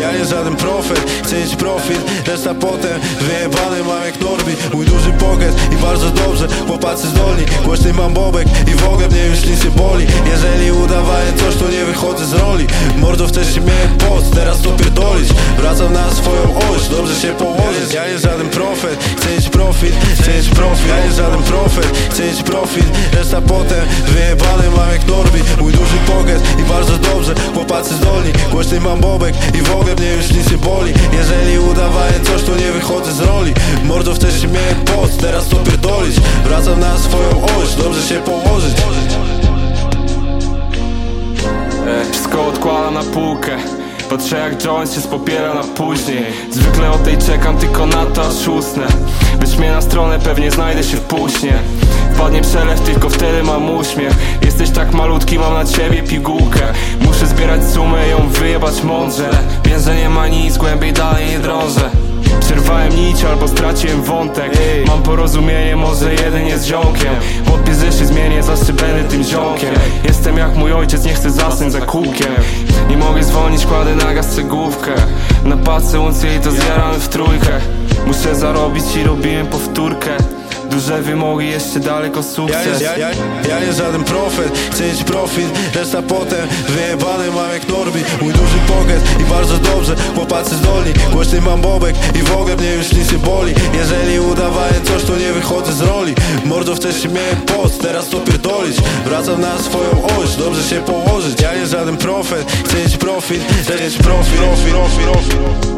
Ja nie żaden profet, chcę mieć profil Reszta potem wyjebany mam jak Norbi Mój duży pocket i bardzo dobrze Chłopacy zdolni, głośny mam bobek I w ogóle mnie już nic nie boli. Jeżeli udawaję coś, to nie wychodzę z roli. Mordo wcześniej miałem post, teraz to pierdolić. Wracam na swoją oś, dobrze się położyć. Ja nie żaden profet, chcę mieć profil Chcę mieć profil, ja nie żaden profet Chcę mieć profil, reszta potem wyjebany Chłopacy zdolni, głośny mam bobek I w ogóle mnie już nic nie boli. Jeżeli udawałem coś to nie wychodzę z roli. Mordo wcześniej miałem post, teraz to pierdolić. Wracam na swoją oś, dobrze się położyć. Wszystko odkładam na półkę. Patrzę jak Jones się spopiera na później. Zwykle o tej czekam tylko na to aż usnę. Wysz mnie na stronę pewnie znajdę się w późnie Wpadnie przelew tylko wtedy mam uśmiech. Jesteś tak malutki mam na ciebie pigułkę. Muszę zbierać sumę i ją wyjebać mądrze. Wiem, że nie ma nic głębiej dalej nie drążę. Przerwałem nić albo straciłem wątek. Mam porozumienie może jedynie z ziomkiem. Wątpię, że się zmienię, zawsze będę tym ziomkiem. Jestem jak mój ojciec, nie chcę zasnąć za kółkiem. Nie mogę zwolnić, kładę na gaz cegłówkę. Na pace uncji i to zjaramy w trójkę. Muszę zarobić i robiłem powtórkę Duże wymogi, jeszcze daleko Ja sukces. nie, ja, ja, ja nie żaden profet, chcę mieć profit Reszta potem wyjebany mam jak Norbi. Mój duży pocket i bardzo dobrze Chłopacy zdolni, głośny mam bobek I w ogóle mnie już nic nie boli. Jeżeli udawałem coś to nie wychodzę z roli. Mordo wcześniej miałem post, teraz to pierdolić Wracam na swoją oś, dobrze się położyć. Ja nie żaden profet, chcę mieć profit Chcę mieć profit, profit, profit, profit.